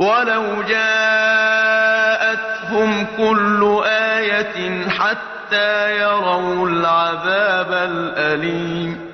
وَلَوْ جَاءَتْهُمْ كُلُّ آيَةٍ حَتَّىٰ يَرَوُا الْعَذَابَ الْأَلِيمَ